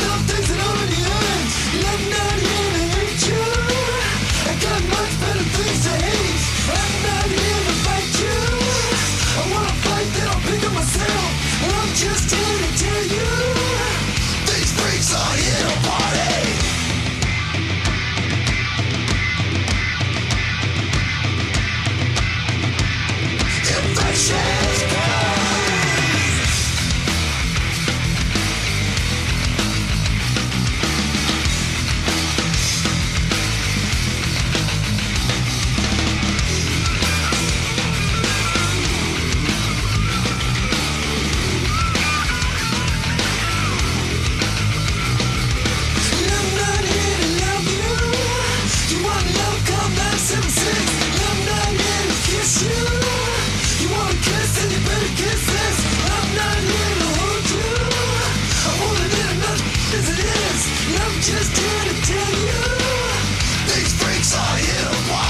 little things These freaks are here. to watch.